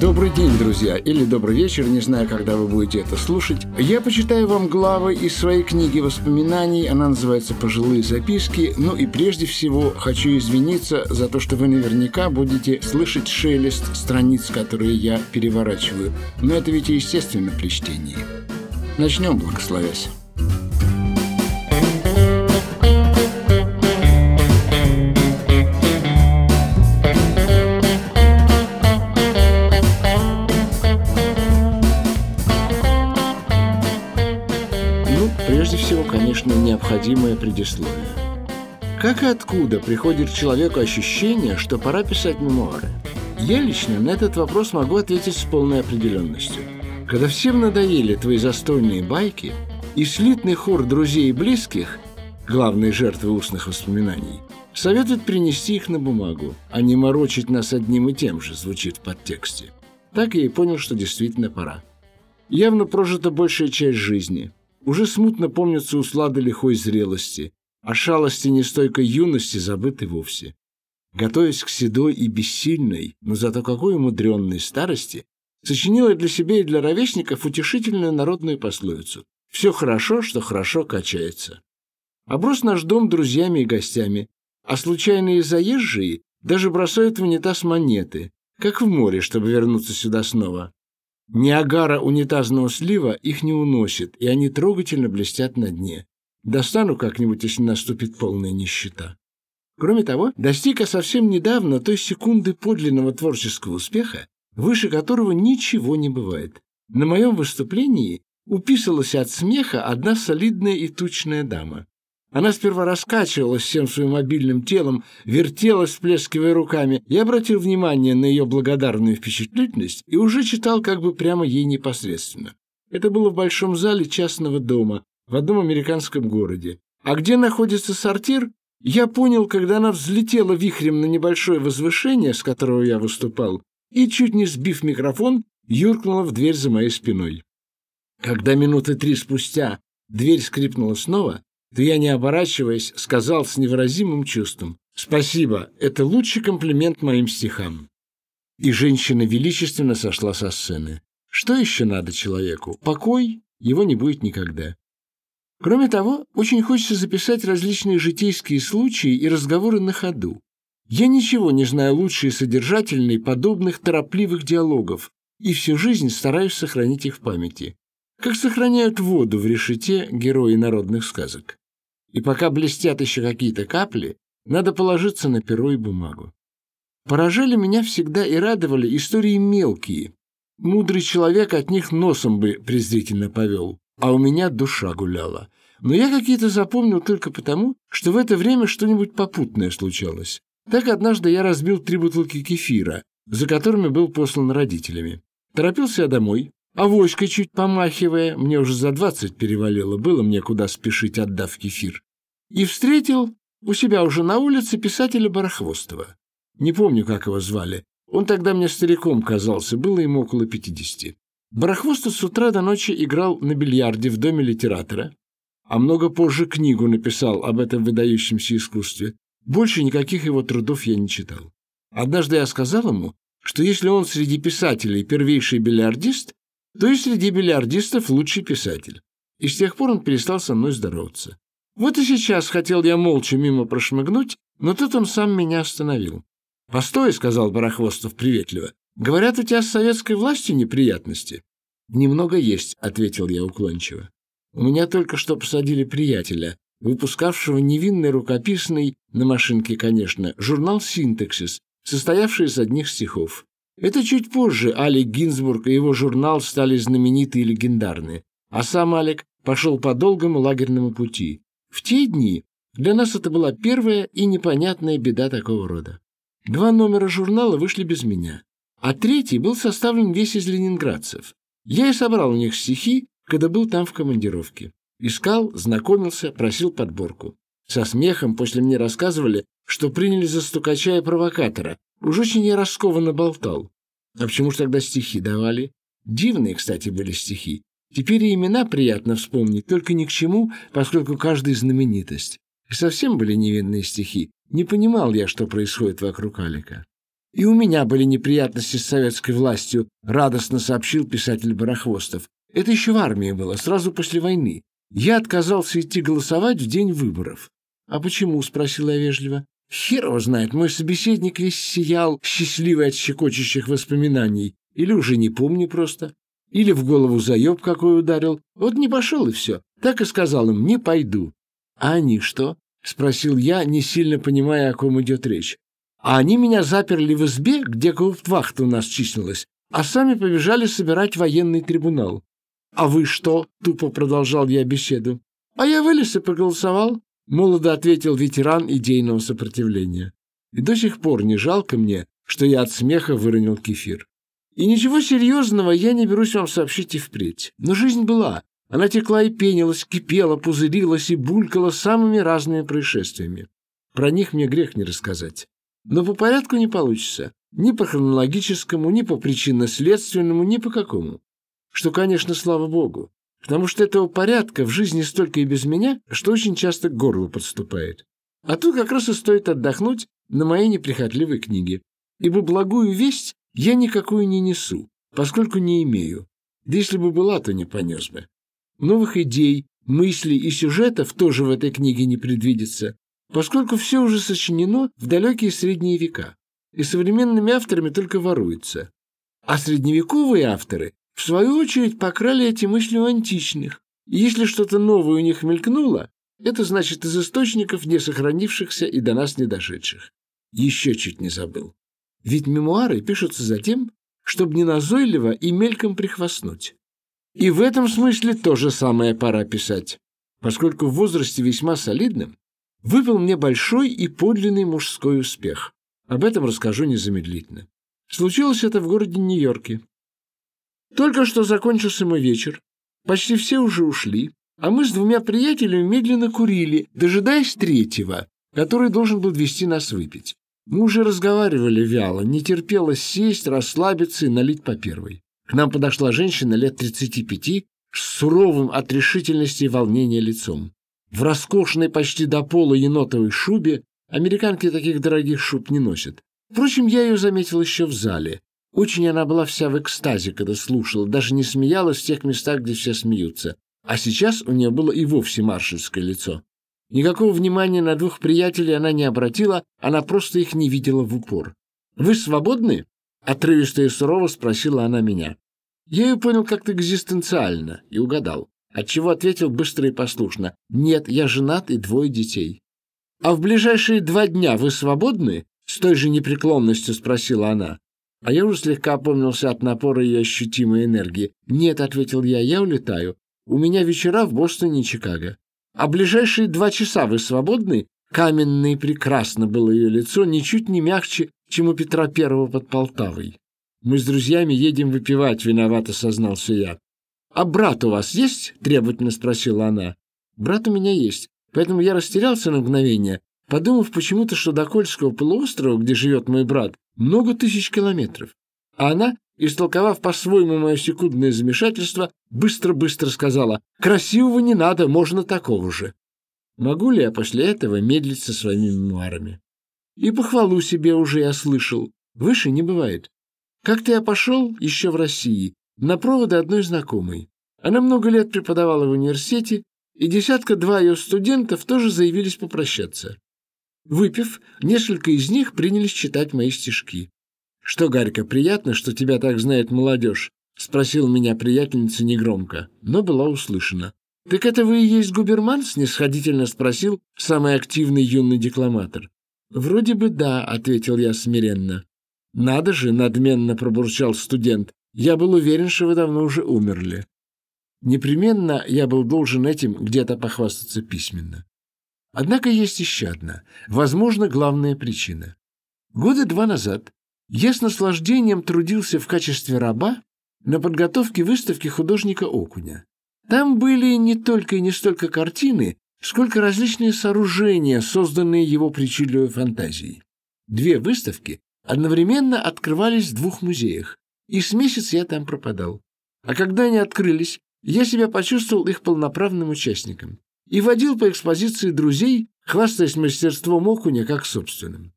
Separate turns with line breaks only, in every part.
Добрый день, друзья, или добрый вечер, не знаю, когда вы будете это слушать. Я почитаю вам главы из своей книги воспоминаний, она называется «Пожилые записки». Ну и прежде всего хочу извиниться за то, что вы наверняка будете слышать шелест страниц, которые я переворачиваю. Но это ведь естественно при чтении. Начнем, благословясь. Необходимое предисловие. Как и откуда приходит человеку ощущение, что пора писать мемуары? Я лично на этот вопрос могу ответить с полной определенностью. Когда всем надоели твои застольные байки, и слитный хор друзей и близких, главные жертвы устных воспоминаний, советует принести их на бумагу, а не морочить нас одним и тем же, звучит в подтексте. Так я и понял, что действительно пора. Явно прожита большая часть жизни – уже смутно помнятся услады лихой зрелости, а шалости нестойкой юности забыты вовсе. Готовясь к седой и бессильной, но зато какой умудренной старости, сочинила для себя и для ровесников утешительную народную пословицу «Все хорошо, что хорошо качается». Оброс наш дом друзьями и гостями, а случайные заезжие даже бросают в унитаз монеты, как в море, чтобы вернуться сюда снова. Ниагара унитазного слива их не уносит, и они трогательно блестят на дне. Достану как-нибудь, если наступит полная нищета. Кроме того, достиг совсем недавно той секунды подлинного творческого успеха, выше которого ничего не бывает. На моем выступлении уписалась от смеха одна солидная и тучная дама. Она сперва раскачивалась всем своим мобильным телом, вертелась, всплескивая руками. Я обратил внимание на ее благодарную впечатлительность и уже читал как бы прямо ей непосредственно. Это было в большом зале частного дома в одном американском городе. А где находится сортир, я понял, когда она взлетела вихрем на небольшое возвышение, с которого я выступал, и, чуть не сбив микрофон, юркнула в дверь за моей спиной. Когда минуты три спустя дверь скрипнула снова, то я, не оборачиваясь, сказал с невыразимым чувством «Спасибо, это лучший комплимент моим стихам». И женщина величественно сошла со сцены. Что еще надо человеку? Покой? Его не будет никогда. Кроме того, очень хочется записать различные житейские случаи и разговоры на ходу. Я ничего не знаю лучше и содержательней подобных торопливых диалогов, и всю жизнь стараюсь сохранить их в памяти. Как сохраняют воду в решете герои народных сказок. И пока блестят еще какие-то капли, надо положиться на перо и бумагу. Поражали меня всегда и радовали истории мелкие. Мудрый человек от них носом бы презрительно повел, а у меня душа гуляла. Но я какие-то запомнил только потому, что в это время что-нибудь попутное случалось. Так однажды я разбил три бутылки кефира, за которыми был послан родителями. Торопился я домой, Авоськой чуть помахивая, мне уже за двадцать перевалило, было мне куда спешить, отдав кефир. И встретил у себя уже на улице писателя Барахвостова. Не помню, как его звали. Он тогда мне стариком казался, было ему около пятидесяти. Барахвостов с утра до ночи играл на бильярде в доме литератора, а много позже книгу написал об этом выдающемся искусстве. Больше никаких его трудов я не читал. Однажды я сказал ему, что если он среди писателей первейший бильярдист, то и среди бильярдистов лучший писатель. И с тех пор он перестал со мной здороваться. Вот и сейчас хотел я молча мимо прошмыгнуть, но тут он сам меня остановил. «Постой», — сказал Барахвостов приветливо, — «говорят, у тебя с советской властью неприятности». «Немного есть», — ответил я уклончиво. «У меня только что посадили приятеля, выпускавшего невинный рукописный, на машинке, конечно, журнал «Синтаксис», состоявший из одних стихов. Это чуть позже Алик Гинзбург и его журнал стали знамениты и легендарны, а сам Алик пошел по долгому лагерному пути. В те дни для нас это была первая и непонятная беда такого рода. Два номера журнала вышли без меня, а третий был составлен весь из ленинградцев. Я и собрал у них стихи, когда был там в командировке. Искал, знакомился, просил подборку. Со смехом после мне рассказывали, что приняли за стукача и провокатора, Уж очень я раскованно болтал. А почему ж тогда стихи давали? Дивные, кстати, были стихи. Теперь и имена приятно вспомнить, только ни к чему, поскольку каждый знаменитость. И совсем были невинные стихи. Не понимал я, что происходит вокруг Алика. И у меня были неприятности с советской властью, радостно сообщил писатель Барахвостов. Это еще в армии было, сразу после войны. Я отказался идти голосовать в день выборов. «А почему?» — спросил я вежливо. «Хер его знает, мой собеседник весь сиял, счастливый от щекочущих воспоминаний. Или уже не помню просто. Или в голову заеб какой ударил. Вот не пошел и все. Так и сказал им, не пойду. А они что? Спросил я, не сильно понимая, о ком идет речь. А они меня заперли в избе, где гауптвахта у нас числилась, а сами побежали собирать военный трибунал. «А вы что?» — тупо продолжал я беседу. «А я вылез и проголосовал», — молодо ответил ветеран идейного сопротивления. И до сих пор не жалко мне, что я от смеха выронил кефир. И ничего серьезного я не берусь вам сообщить и впредь. Но жизнь была. Она текла и пенилась, кипела, пузырилась и булькала самыми разными происшествиями. Про них мне грех не рассказать. Но по порядку не получится. Ни по хронологическому, ни по причинно-следственному, ни по какому. Что, конечно, слава богу. Потому что этого порядка в жизни столько и без меня, что очень часто к горлу подступает. А тут как раз и стоит отдохнуть на моей неприхотливой книге. Ибо благую весть я никакую не несу, поскольку не имею. Да если бы была, то не понес бы. Новых идей, мыслей и сюжетов тоже в этой книге не предвидится, поскольку все уже сочинено в далекие средние века, и современными авторами только воруется. А средневековые авторы, в свою очередь, покрали эти мысли у античных, и если что-то новое у них мелькнуло, это значит из источников, не сохранившихся и до нас не дошедших. Еще чуть не забыл. Ведь мемуары пишутся за тем, чтобы неназойливо и мельком прихвастнуть. И в этом смысле то же самое пора писать, поскольку в возрасте весьма солидным выпал мне большой и подлинный мужской успех. Об этом расскажу незамедлительно. Случилось это в городе Нью-Йорке. Только что закончился мой вечер, почти все уже ушли, а мы с двумя приятелями медленно курили, дожидаясь третьего, который должен был вести нас выпить. Мы уже разговаривали вяло, не терпелось сесть, расслабиться и налить по первой. К нам подошла женщина лет 35 с суровым от решительности и волнения лицом. В роскошной почти до пола енотовой шубе американки таких дорогих шуб не носят. Впрочем, я ее заметил еще в зале. Очень она была вся в экстазе, когда слушала, даже не смеялась в тех местах, где все смеются. А сейчас у нее было и вовсе маршальское лицо. Никакого внимания на двух приятелей она не обратила, она просто их не видела в упор. «Вы свободны?» — отрывисто и сурово спросила она меня. Я ее понял как-то экзистенциально и угадал, отчего ответил быстро и послушно. «Нет, я женат и двое детей». «А в ближайшие два дня вы свободны?» — с той же непреклонностью спросила она. А я уже слегка опомнился от напора ее ощутимой энергии. «Нет», — ответил я, — «я улетаю. У меня вечера в Бостоне и Чикаго. А ближайшие два часа вы свободны?» Каменно и прекрасно было ее лицо, ничуть не мягче, чем у Петра Первого под Полтавой. «Мы с друзьями едем выпивать», — виновато сознался я. «А брат у вас есть?» — требовательно спросила она. «Брат у меня есть, поэтому я растерялся на мгновение, подумав почему-то, что до Кольского полуострова, где живет мой брат, много тысяч километров. А она, истолковав по-своему мое секундное замешательство, быстро-быстро сказала, «Красивого не надо, можно такого же». Могу ли я после этого медлить со своими мемуарами? И похвалу себе уже я слышал. Выше не бывает. Как-то я пошел, еще в России, на проводы одной знакомой. Она много лет преподавала в университете, и десятка-два ее студентов тоже заявились попрощаться. Выпив, несколько из них принялись читать мои стишки. «Что, Гарька, приятно, что тебя так знает молодежь?» — спросила меня приятельница негромко, но была услышана. «Так это вы и есть губерман?» — снисходительно спросил самый активный юный декламатор. «Вроде бы да», — ответил я смиренно. «Надо же!» — надменно пробурчал студент. «Я был уверен, что вы давно уже умерли». Непременно я был должен этим где-то похвастаться письменно. Однако есть еще одна, возможно, главная причина. Года два назад я с наслаждением трудился в качестве раба на подготовке выставки художника Окуня. Там были не только и не столько картины, сколько различные сооружения, созданные его причудливой фантазией. Две выставки одновременно открывались в двух музеях, и с месяц я там пропадал. А когда они открылись, я себя почувствовал их полноправным участником и водил по экспозиции друзей, хвастаясь мастерством окуня как собственным.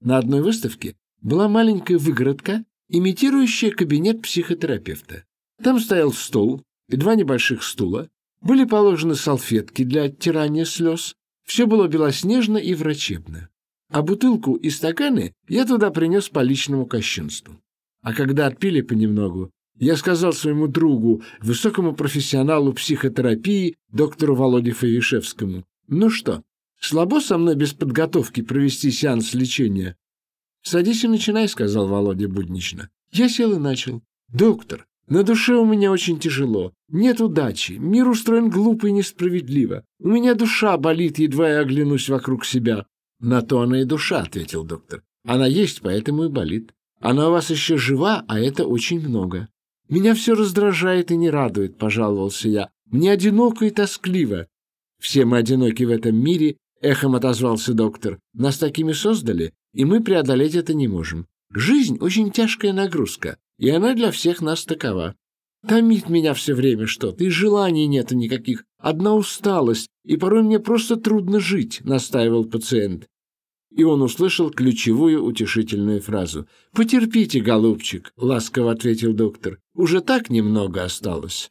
На одной выставке была маленькая выгородка, имитирующая кабинет психотерапевта. Там стоял стол и два небольших стула, были положены салфетки для оттирания слез, все было белоснежно и врачебно. А бутылку и стаканы я туда принес по личному кощунству. А когда отпили понемногу, я сказал своему другу, высокому профессионалу психотерапии, доктору Володе Фавишевскому, «Ну что, слабо со мной без подготовки провести сеанс лечения?» «Садись и начинай», — сказал Володя буднично. Я сел и начал. «Доктор, на душе у меня очень тяжело. Нет удачи. Мир устроен глупо и несправедливо. У меня душа болит, едва я оглянусь вокруг себя. На то она и душа, ответил доктор. Она есть, поэтому и болит. Она у вас еще жива, а это очень много. Меня все раздражает и не радует, пожаловался я. Мне одиноко и тоскливо. Все мы одиноки в этом мире, эхом отозвался доктор. Нас такими создали, и мы преодолеть это не можем. Жизнь очень тяжкая нагрузка и она для всех нас такова. Томит меня все время что-то, и желаний нету никаких, одна усталость, и порой мне просто трудно жить», — настаивал пациент. И он услышал ключевую утешительную фразу. «Потерпите, голубчик», — ласково ответил доктор, — «уже так немного осталось».